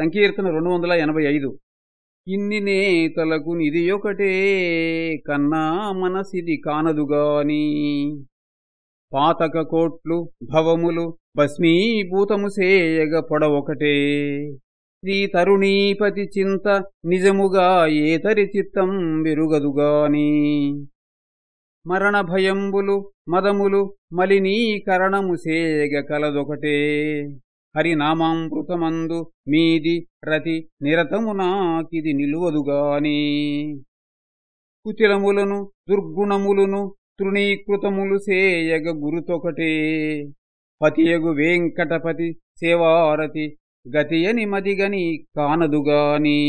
సంకీర్తన రెండు వందల ఎనభై ఐదు. ఇన్ని నేతలకు నిది ఒకటే కన్నా మనసిది కానదుగాని పాతక కోట్లు భవములు భస్మీభూతము సేయగ పొడవొకటే. శ్రీ తరుణీపతి చింత నిజముగా ఏతరి చిత్తం విరుగదుగాని మరణ భయంబులు మదములు మలినీకరణము సేగ కలదొకటే. హరినామామృతమందు మీది రతి నిరతము నాకిది నిలువదుగాని. కుచిలములను దుర్గుణములను తృణీకృతములు సేయగ గురుతొకటే. పతియగు వెంకటపతి సేవారతి గతియని మదిగని కానదుగాని.